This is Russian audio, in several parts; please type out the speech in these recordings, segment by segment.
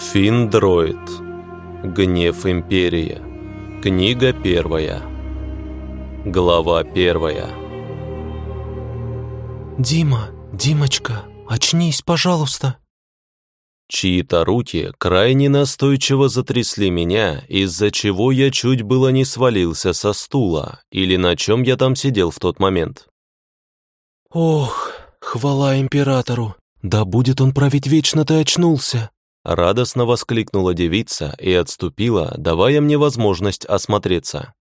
Финдроид. Гнев Империи. Книга первая. Глава первая. «Дима, Димочка, очнись, пожалуйста!» Чьи-то руки крайне настойчиво затрясли меня, из-за чего я чуть было не свалился со стула, или на чем я там сидел в тот момент. «Ох, хвала императору! Да будет он править вечно, ты очнулся!» Радостно воскликнула девица и отступила, давая мне возможность осмотреться.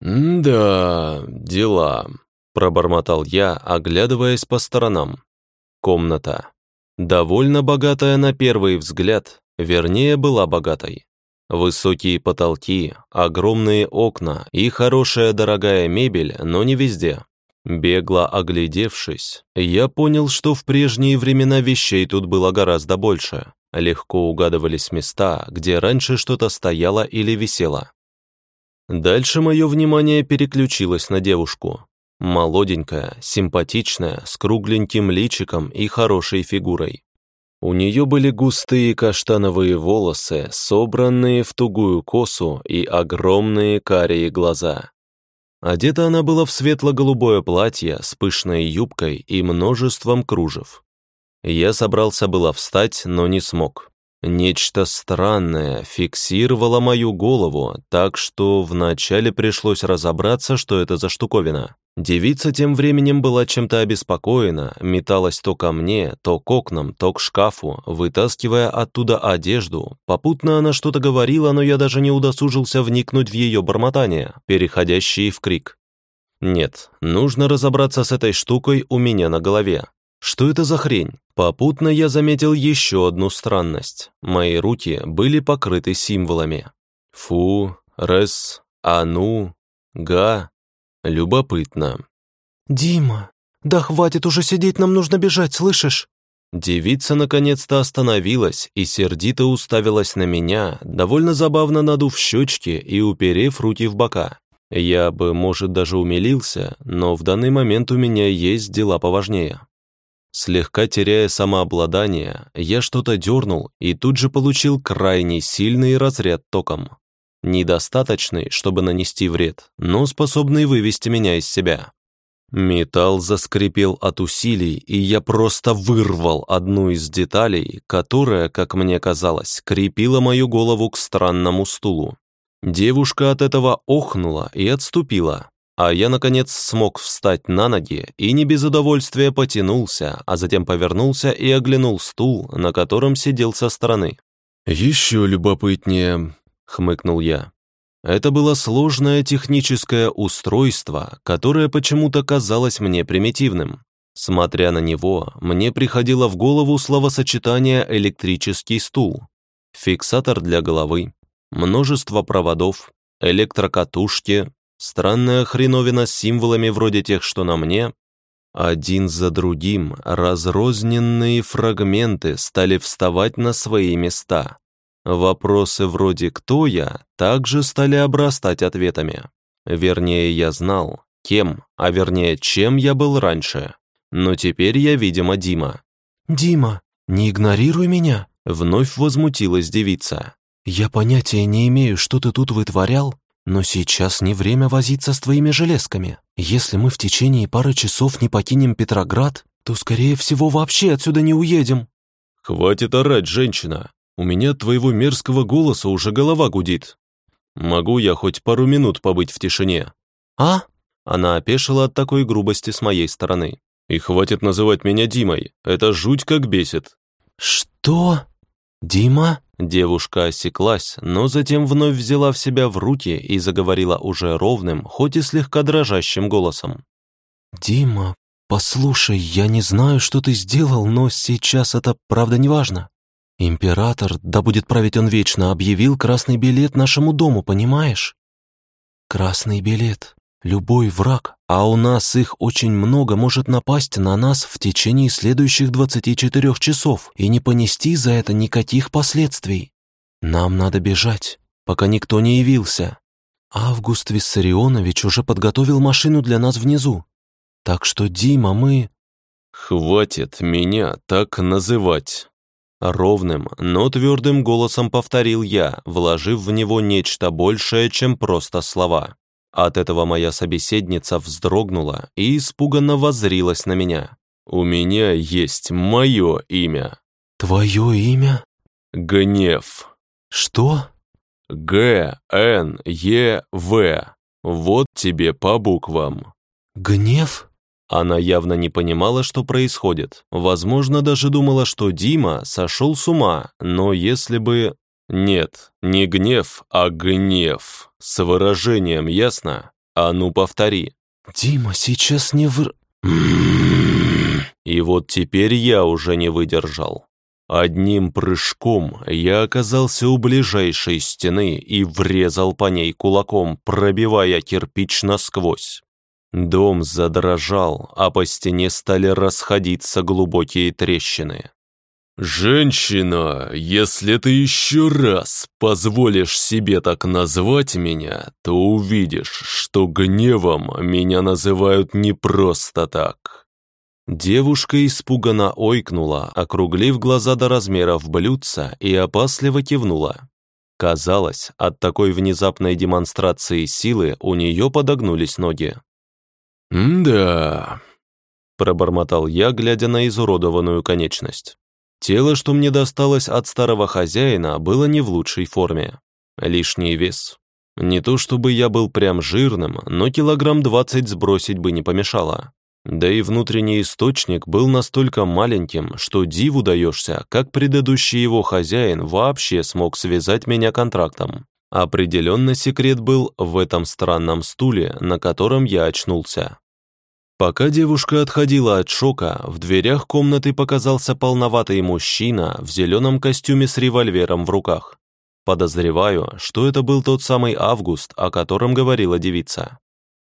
«Да, дела», — пробормотал я, оглядываясь по сторонам. Комната. Довольно богатая на первый взгляд, вернее, была богатой. Высокие потолки, огромные окна и хорошая дорогая мебель, но не везде. Бегло оглядевшись, я понял, что в прежние времена вещей тут было гораздо больше. Легко угадывались места, где раньше что-то стояло или висело. Дальше мое внимание переключилось на девушку. Молоденькая, симпатичная, с кругленьким личиком и хорошей фигурой. У нее были густые каштановые волосы, собранные в тугую косу и огромные карие глаза. Одета она была в светло-голубое платье с пышной юбкой и множеством кружев. Я собрался было встать, но не смог. Нечто странное фиксировало мою голову, так что вначале пришлось разобраться, что это за штуковина. Девица тем временем была чем-то обеспокоена, металась то ко мне, то к окнам, то к шкафу, вытаскивая оттуда одежду. Попутно она что-то говорила, но я даже не удосужился вникнуть в ее бормотание, переходящие в крик. Нет, нужно разобраться с этой штукой у меня на голове. Что это за хрень? Попутно я заметил еще одну странность. Мои руки были покрыты символами. Фу, рес, ану, га. Любопытно. «Дима, да хватит уже сидеть, нам нужно бежать, слышишь?» Девица наконец-то остановилась и сердито уставилась на меня, довольно забавно надув щечки и уперев руки в бока. Я бы, может, даже умилился, но в данный момент у меня есть дела поважнее. Слегка теряя самообладание, я что-то дернул и тут же получил крайне сильный разряд током. Недостаточный, чтобы нанести вред, но способный вывести меня из себя. Металл заскрипел от усилий, и я просто вырвал одну из деталей, которая, как мне казалось, крепила мою голову к странному стулу. Девушка от этого охнула и отступила, а я, наконец, смог встать на ноги и не без удовольствия потянулся, а затем повернулся и оглянул стул, на котором сидел со стороны. «Еще любопытнее», — хмыкнул я. Это было сложное техническое устройство, которое почему-то казалось мне примитивным. Смотря на него, мне приходило в голову словосочетание «электрический стул», фиксатор для головы, множество проводов, электрокатушки, Странная хреновина с символами вроде тех, что на мне. Один за другим разрозненные фрагменты стали вставать на свои места. Вопросы вроде «кто я?» также стали обрастать ответами. Вернее, я знал, кем, а вернее, чем я был раньше. Но теперь я, видимо, Дима. «Дима, не игнорируй меня!» Вновь возмутилась девица. «Я понятия не имею, что ты тут вытворял, но сейчас не время возиться с твоими железками. Если мы в течение пары часов не покинем Петроград, то, скорее всего, вообще отсюда не уедем». «Хватит орать, женщина. У меня от твоего мерзкого голоса уже голова гудит. Могу я хоть пару минут побыть в тишине?» «А?» Она опешила от такой грубости с моей стороны. «И хватит называть меня Димой. Это жуть как бесит». «Что? Дима?» Девушка осеклась, но затем вновь взяла в себя в руки и заговорила уже ровным, хоть и слегка дрожащим голосом. «Дима, послушай, я не знаю, что ты сделал, но сейчас это правда не важно. Император, да будет править он вечно, объявил красный билет нашему дому, понимаешь? Красный билет. Любой враг, а у нас их очень много, может напасть на нас в течение следующих 24 часов и не понести за это никаких последствий. Нам надо бежать, пока никто не явился. Август Виссарионович уже подготовил машину для нас внизу. Так что, Дима, мы... Хватит меня так называть. Ровным, но твердым голосом повторил я, вложив в него нечто большее, чем просто слова. От этого моя собеседница вздрогнула и испуганно воззрилась на меня. «У меня есть мое имя». «Твое имя?» «Гнев». «Что?» «Г-Н-Е-В». Вот тебе по буквам. «Гнев?» Она явно не понимала, что происходит. Возможно, даже думала, что Дима сошел с ума, но если бы... Нет, не гнев, а гнев. С выражением, ясно? А ну повтори. «Дима сейчас не в...» И вот теперь я уже не выдержал. Одним прыжком я оказался у ближайшей стены и врезал по ней кулаком, пробивая кирпич насквозь. Дом задрожал, а по стене стали расходиться глубокие трещины. «Женщина, если ты еще раз позволишь себе так назвать меня, то увидишь, что гневом меня называют не просто так». Девушка испуганно ойкнула, округлив глаза до размеров блюдца и опасливо кивнула. Казалось, от такой внезапной демонстрации силы у нее подогнулись ноги. «Да», — пробормотал я, глядя на изуродованную конечность. Тело, что мне досталось от старого хозяина, было не в лучшей форме. Лишний вес. Не то чтобы я был прям жирным, но килограмм двадцать сбросить бы не помешало. Да и внутренний источник был настолько маленьким, что диву даешься, как предыдущий его хозяин вообще смог связать меня контрактом. Определенно секрет был в этом странном стуле, на котором я очнулся. Пока девушка отходила от шока, в дверях комнаты показался полноватый мужчина в зеленом костюме с револьвером в руках. Подозреваю, что это был тот самый Август, о котором говорила девица.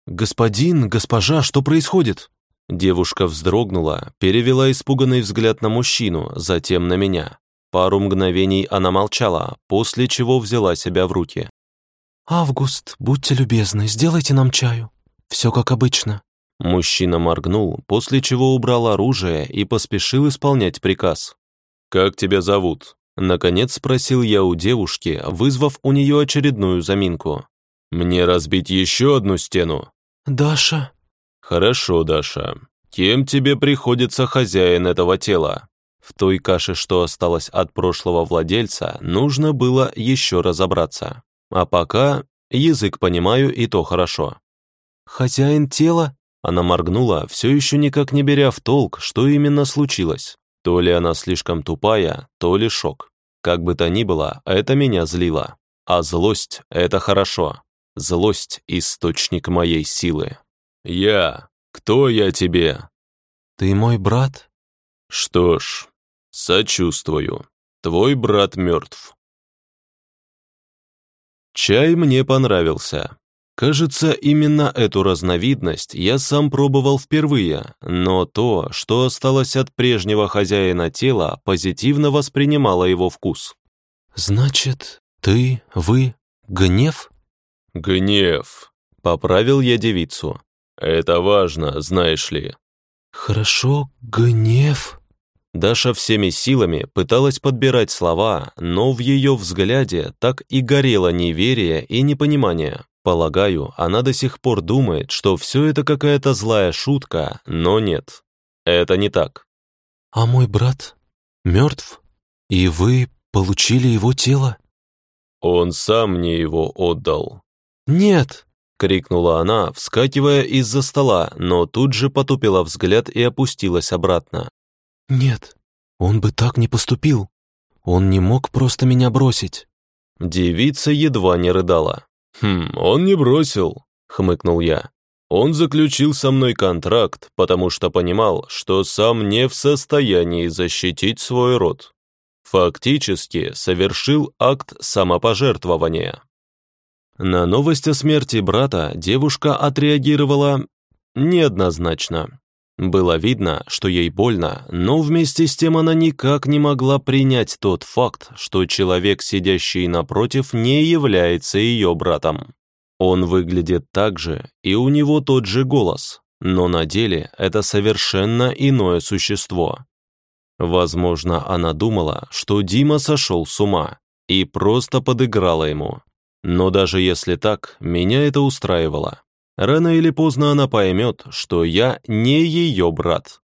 «Господин, госпожа, что происходит?» Девушка вздрогнула, перевела испуганный взгляд на мужчину, затем на меня. Пару мгновений она молчала, после чего взяла себя в руки. «Август, будьте любезны, сделайте нам чаю. Все как обычно». Мужчина моргнул, после чего убрал оружие и поспешил исполнять приказ. «Как тебя зовут?» Наконец спросил я у девушки, вызвав у нее очередную заминку. «Мне разбить еще одну стену?» «Даша». «Хорошо, Даша. Кем тебе приходится хозяин этого тела?» В той каше, что осталось от прошлого владельца, нужно было еще разобраться. А пока язык понимаю, и то хорошо. «Хозяин тела?» Она моргнула, все еще никак не беря в толк, что именно случилось. То ли она слишком тупая, то ли шок. Как бы то ни было, это меня злило. А злость — это хорошо. Злость — источник моей силы. «Я? Кто я тебе?» «Ты мой брат?» «Что ж, сочувствую. Твой брат мертв». Чай мне понравился. Кажется, именно эту разновидность я сам пробовал впервые, но то, что осталось от прежнего хозяина тела, позитивно воспринимало его вкус. «Значит, ты, вы, гнев?» «Гнев», — поправил я девицу. «Это важно, знаешь ли». «Хорошо, гнев», Даша всеми силами пыталась подбирать слова, но в ее взгляде так и горело неверие и непонимание. Полагаю, она до сих пор думает, что все это какая-то злая шутка, но нет. Это не так. «А мой брат мертв? И вы получили его тело?» «Он сам мне его отдал». «Нет!» — крикнула она, вскакивая из-за стола, но тут же потупила взгляд и опустилась обратно. «Нет, он бы так не поступил. Он не мог просто меня бросить». Девица едва не рыдала. «Хм, он не бросил», — хмыкнул я. «Он заключил со мной контракт, потому что понимал, что сам не в состоянии защитить свой род. Фактически совершил акт самопожертвования». На новость о смерти брата девушка отреагировала неоднозначно. Было видно, что ей больно, но вместе с тем она никак не могла принять тот факт, что человек, сидящий напротив, не является ее братом. Он выглядит так же, и у него тот же голос, но на деле это совершенно иное существо. Возможно, она думала, что Дима сошел с ума и просто подыграла ему. Но даже если так, меня это устраивало. Рано или поздно она поймет, что я не ее брат.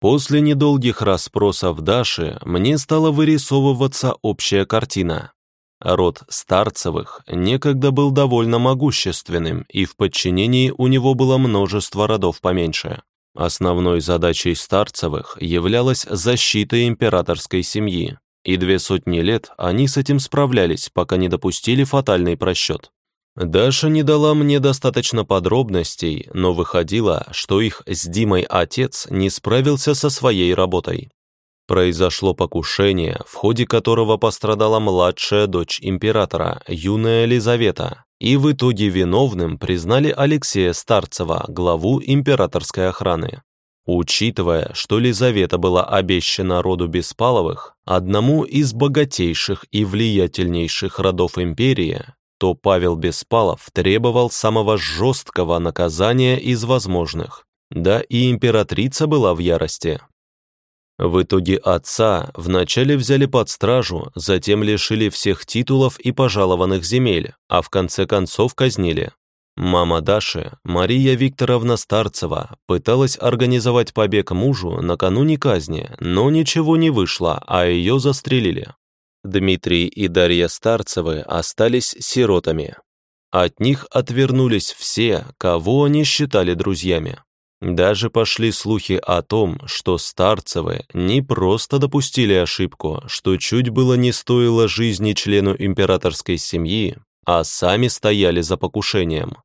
После недолгих расспросов Даши мне стала вырисовываться общая картина. Род Старцевых некогда был довольно могущественным, и в подчинении у него было множество родов поменьше. Основной задачей Старцевых являлась защита императорской семьи, и две сотни лет они с этим справлялись, пока не допустили фатальный просчет. Даша не дала мне достаточно подробностей, но выходило, что их с Димой отец не справился со своей работой. Произошло покушение, в ходе которого пострадала младшая дочь императора, юная Елизавета, и в итоге виновным признали Алексея Старцева, главу императорской охраны. Учитывая, что Лизавета была обещана роду Беспаловых, одному из богатейших и влиятельнейших родов империи, то Павел Беспалов требовал самого жесткого наказания из возможных. Да и императрица была в ярости. В итоге отца вначале взяли под стражу, затем лишили всех титулов и пожалованных земель, а в конце концов казнили. Мама Даши, Мария Викторовна Старцева, пыталась организовать побег мужу накануне казни, но ничего не вышло, а ее застрелили. Дмитрий и Дарья Старцевы остались сиротами. От них отвернулись все, кого они считали друзьями. Даже пошли слухи о том, что Старцевы не просто допустили ошибку, что чуть было не стоило жизни члену императорской семьи, а сами стояли за покушением.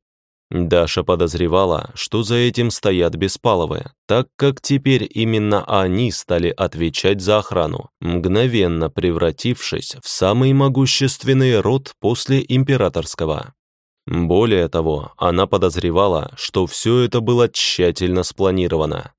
Даша подозревала, что за этим стоят Беспаловы, так как теперь именно они стали отвечать за охрану, мгновенно превратившись в самый могущественный род после императорского. Более того, она подозревала, что все это было тщательно спланировано.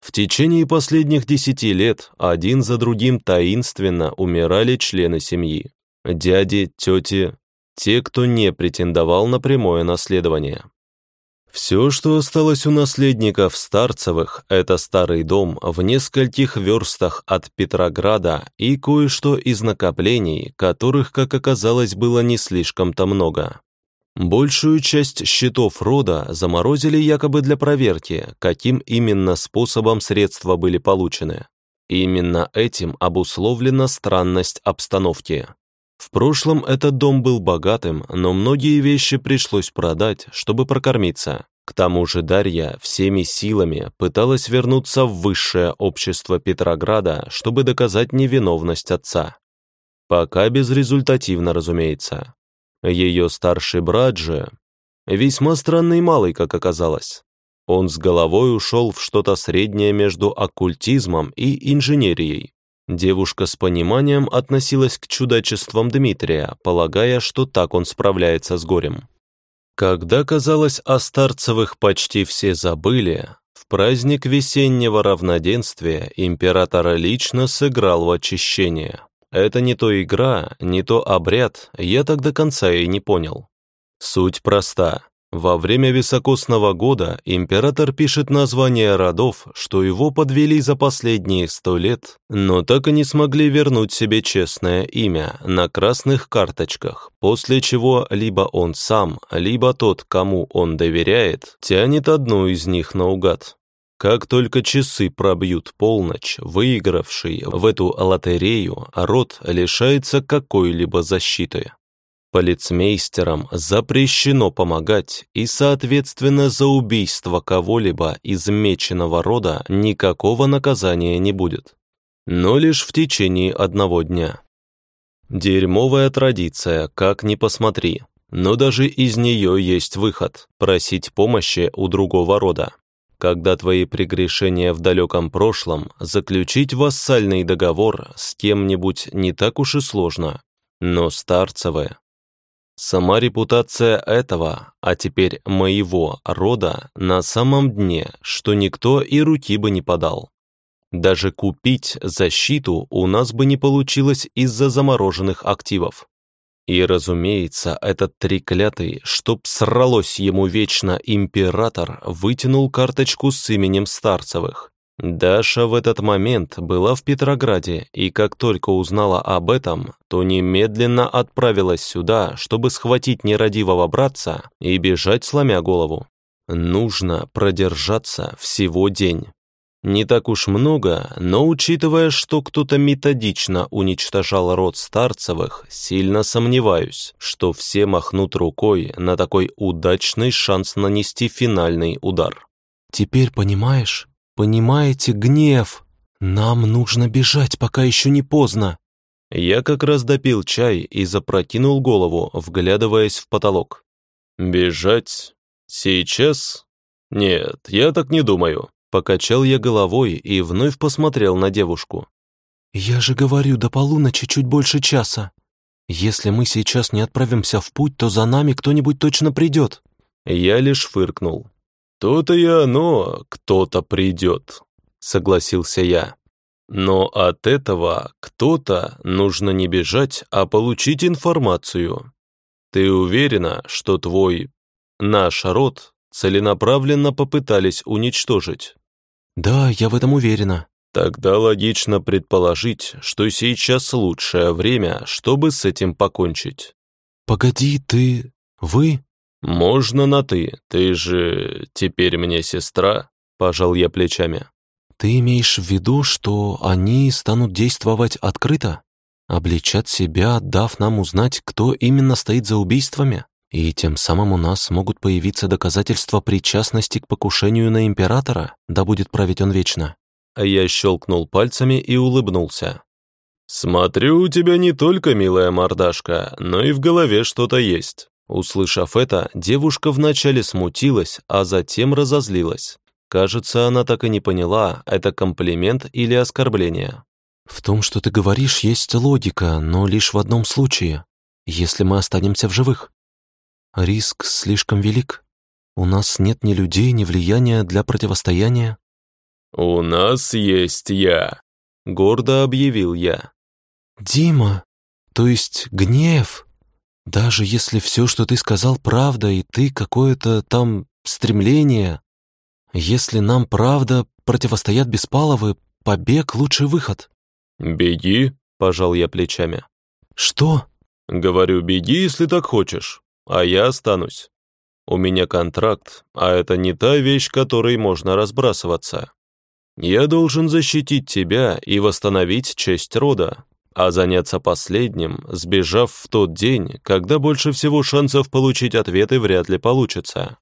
В течение последних десяти лет один за другим таинственно умирали члены семьи. Дяди, тети, те, кто не претендовал на прямое наследование. Все, что осталось у наследников Старцевых, это старый дом в нескольких верстах от Петрограда и кое-что из накоплений, которых, как оказалось, было не слишком-то много. Большую часть счетов рода заморозили якобы для проверки, каким именно способом средства были получены. Именно этим обусловлена странность обстановки. В прошлом этот дом был богатым, но многие вещи пришлось продать, чтобы прокормиться. К тому же Дарья всеми силами пыталась вернуться в высшее общество Петрограда, чтобы доказать невиновность отца. Пока безрезультативно, разумеется. Ее старший брат же весьма странный малый, как оказалось. Он с головой ушел в что-то среднее между оккультизмом и инженерией. Девушка с пониманием относилась к чудачествам Дмитрия, полагая, что так он справляется с горем. Когда, казалось, о Старцевых почти все забыли, в праздник весеннего равноденствия император лично сыграл в очищение. Это не то игра, не то обряд, я так до конца и не понял. Суть проста. Во время високосного года император пишет названия родов, что его подвели за последние сто лет, но так и не смогли вернуть себе честное имя на красных карточках, после чего либо он сам, либо тот, кому он доверяет, тянет одну из них наугад. Как только часы пробьют полночь, выигравший в эту лотерею род лишается какой-либо защиты. Полицмейстерам запрещено помогать, и, соответственно, за убийство кого-либо из меченого рода никакого наказания не будет. Но лишь в течение одного дня. Дерьмовая традиция, как ни посмотри, но даже из нее есть выход – просить помощи у другого рода. Когда твои прегрешения в далеком прошлом, заключить вассальный договор с кем-нибудь не так уж и сложно, но старцевые Сама репутация этого, а теперь моего рода, на самом дне, что никто и руки бы не подал. Даже купить защиту у нас бы не получилось из-за замороженных активов. И, разумеется, этот треклятый, чтоб сралось ему вечно император, вытянул карточку с именем Старцевых. Даша в этот момент была в Петрограде, и как только узнала об этом, то немедленно отправилась сюда, чтобы схватить нерадивого братца и бежать, сломя голову. Нужно продержаться всего день. Не так уж много, но учитывая, что кто-то методично уничтожал род Старцевых, сильно сомневаюсь, что все махнут рукой на такой удачный шанс нанести финальный удар. «Теперь понимаешь?» Понимаете, гнев. Нам нужно бежать, пока еще не поздно. Я как раз допил чай и запрокинул голову, вглядываясь в потолок. Бежать? Сейчас? Нет, я так не думаю. Покачал я головой и вновь посмотрел на девушку. «Я же говорю, до полуночи чуть больше часа. Если мы сейчас не отправимся в путь, то за нами кто-нибудь точно придет». Я лишь фыркнул. «То-то и оно, кто-то придет», — согласился я. «Но от этого кто-то нужно не бежать, а получить информацию. Ты уверена, что твой, наш род целенаправленно попытались уничтожить?» «Да, я в этом уверена». «Тогда логично предположить, что сейчас лучшее время, чтобы с этим покончить». «Погоди, ты... вы...» «Можно на «ты», ты же теперь мне сестра», — пожал я плечами. «Ты имеешь в виду, что они станут действовать открыто? Обличат себя, дав нам узнать, кто именно стоит за убийствами? И тем самым у нас могут появиться доказательства причастности к покушению на императора, да будет править он вечно». Я щелкнул пальцами и улыбнулся. «Смотрю, у тебя не только милая мордашка, но и в голове что-то есть. Услышав это, девушка вначале смутилась, а затем разозлилась. Кажется, она так и не поняла, это комплимент или оскорбление. «В том, что ты говоришь, есть логика, но лишь в одном случае. Если мы останемся в живых. Риск слишком велик. У нас нет ни людей, ни влияния для противостояния». «У нас есть я», — гордо объявил я. «Дима, то есть гнев?» Даже если все, что ты сказал, правда, и ты какое-то там стремление, если нам правда противостоят Беспаловы, побег — лучший выход». «Беги», — пожал я плечами. «Что?» «Говорю, беги, если так хочешь, а я останусь. У меня контракт, а это не та вещь, которой можно разбрасываться. Я должен защитить тебя и восстановить честь рода, а заняться последним, сбежав в тот день, когда больше всего шансов получить ответы вряд ли получится.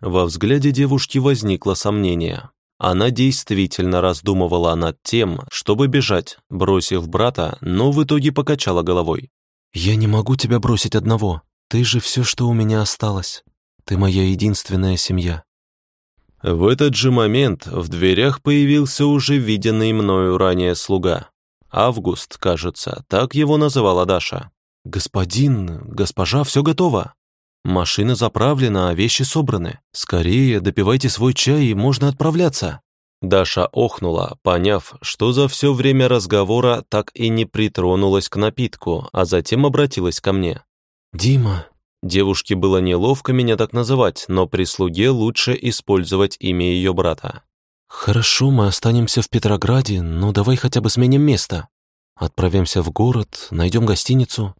Во взгляде девушки возникло сомнение. Она действительно раздумывала над тем, чтобы бежать, бросив брата, но в итоге покачала головой. «Я не могу тебя бросить одного. Ты же все, что у меня осталось. Ты моя единственная семья». В этот же момент в дверях появился уже виденный мною ранее слуга. Август, кажется, так его называла Даша. «Господин, госпожа, все готово. Машина заправлена, а вещи собраны. Скорее допивайте свой чай, и можно отправляться». Даша охнула, поняв, что за все время разговора так и не притронулась к напитку, а затем обратилась ко мне. «Дима». Девушке было неловко меня так называть, но при слуге лучше использовать имя ее брата. «Хорошо, мы останемся в Петрограде, но давай хотя бы сменим место. Отправимся в город, найдем гостиницу.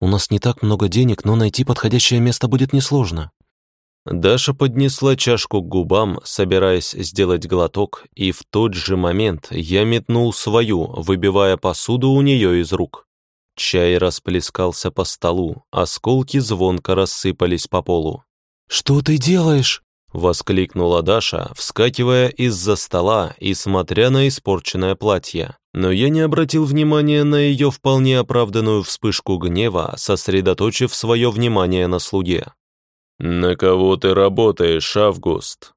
У нас не так много денег, но найти подходящее место будет несложно». Даша поднесла чашку к губам, собираясь сделать глоток, и в тот же момент я метнул свою, выбивая посуду у нее из рук. Чай расплескался по столу, осколки звонко рассыпались по полу. «Что ты делаешь?» Воскликнула Даша, вскакивая из-за стола и смотря на испорченное платье. Но я не обратил внимания на ее вполне оправданную вспышку гнева, сосредоточив свое внимание на слуге. «На кого ты работаешь, Август?»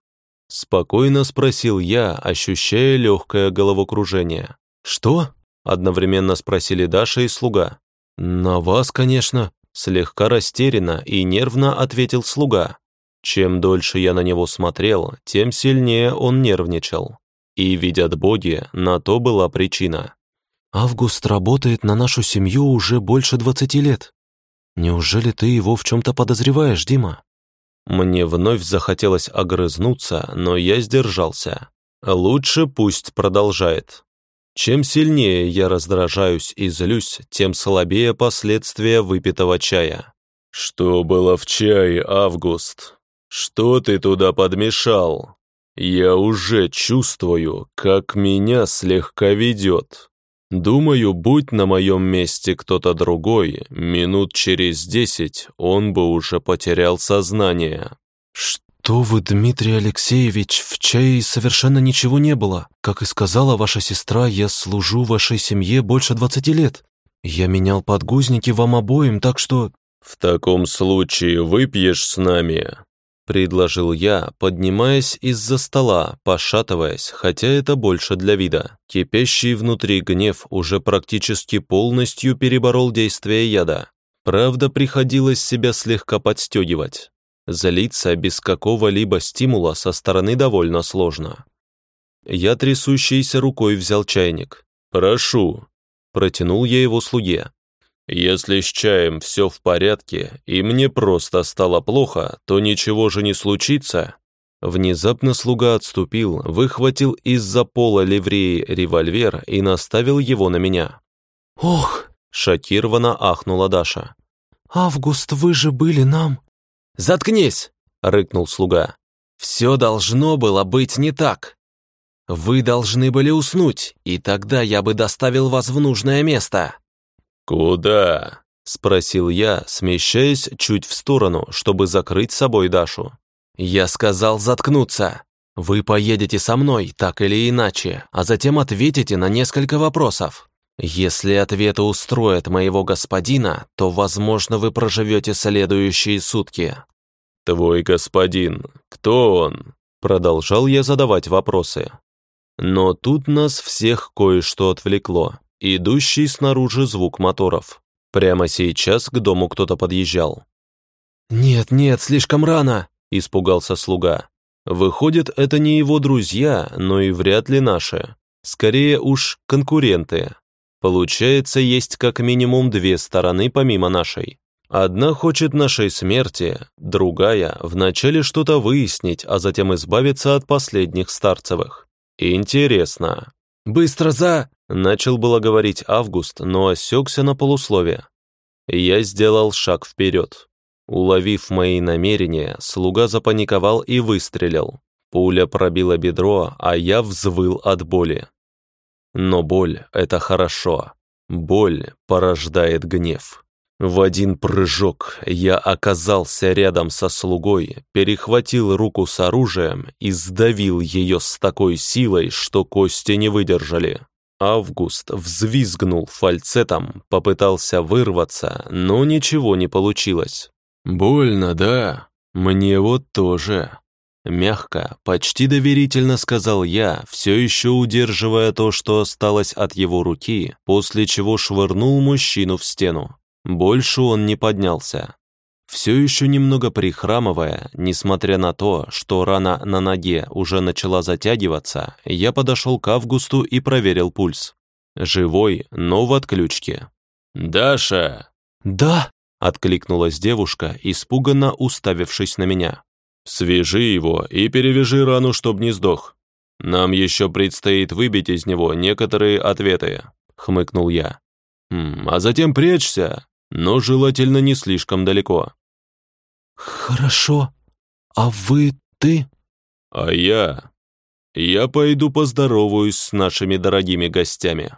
Спокойно спросил я, ощущая легкое головокружение. «Что?» – одновременно спросили Даша и слуга. «На вас, конечно», – слегка растерянно и нервно ответил слуга. Чем дольше я на него смотрел, тем сильнее он нервничал. И, видят боги, на то была причина. «Август работает на нашу семью уже больше двадцати лет. Неужели ты его в чем-то подозреваешь, Дима?» Мне вновь захотелось огрызнуться, но я сдержался. Лучше пусть продолжает. Чем сильнее я раздражаюсь и злюсь, тем слабее последствия выпитого чая. «Что было в чае, Август? Что ты туда подмешал? Я уже чувствую, как меня слегка ведет. Думаю, будь на моем месте кто-то другой, минут через десять он бы уже потерял сознание». «Что вы, Дмитрий Алексеевич, в чае совершенно ничего не было. Как и сказала ваша сестра, я служу вашей семье больше двадцати лет. Я менял подгузники вам обоим, так что «В таком случае выпьешь с нами?» Предложил я, поднимаясь из-за стола, пошатываясь, хотя это больше для вида. Кипящий внутри гнев уже практически полностью переборол действие яда. Правда, приходилось себя слегка подстегивать. Залиться без какого-либо стимула со стороны довольно сложно. Я трясущейся рукой взял чайник. «Прошу». Протянул я его слуге. Если с чаем все в порядке, и мне просто стало плохо, то ничего же не случится. Внезапно слуга отступил, выхватил из-за пола ливреи револьвер и наставил его на меня. «Ох!» – шокированно ахнула Даша. «Август, вы же были нам!» «Заткнись!» – рыкнул слуга. «Все должно было быть не так. Вы должны были уснуть, и тогда я бы доставил вас в нужное место». «Куда?» – спросил я, смещаясь чуть в сторону, чтобы закрыть собой Дашу. «Я сказал заткнуться. Вы поедете со мной, так или иначе, а затем ответите на несколько вопросов. Если ответы устроят моего господина, то, возможно, вы проживете следующие сутки». «Твой господин, кто он?» Продолжал я задавать вопросы. Но тут нас всех кое-что отвлекло идущий снаружи звук моторов. Прямо сейчас к дому кто-то подъезжал. «Нет, нет, слишком рано!» – испугался слуга. Выходит, это не его друзья, но и вряд ли наши. Скорее уж конкуренты. Получается, есть как минимум две стороны помимо нашей. Одна хочет нашей смерти, другая – вначале что-то выяснить, а затем избавиться от последних старцевых. Интересно. «Быстро за...» Начал было говорить Август, но осекся на полусловие. Я сделал шаг вперед. Уловив мои намерения, слуга запаниковал и выстрелил. Пуля пробила бедро, а я взвыл от боли. Но боль — это хорошо. Боль порождает гнев. В один прыжок я оказался рядом со слугой, перехватил руку с оружием и сдавил ее с такой силой, что кости не выдержали. Август взвизгнул фальцетом, попытался вырваться, но ничего не получилось. «Больно, да? Мне вот тоже». Мягко, почти доверительно сказал я, все еще удерживая то, что осталось от его руки, после чего швырнул мужчину в стену. Больше он не поднялся все еще немного прихрамывая, несмотря на то, что рана на ноге уже начала затягиваться, я подошел к Августу и проверил пульс. Живой, но в отключке. «Даша!» «Да!» — откликнулась девушка, испуганно уставившись на меня. «Свяжи его и перевяжи рану, чтоб не сдох. Нам еще предстоит выбить из него некоторые ответы», — хмыкнул я. «А затем прячься, но желательно не слишком далеко». «Хорошо. А вы ты?» «А я? Я пойду поздороваюсь с нашими дорогими гостями».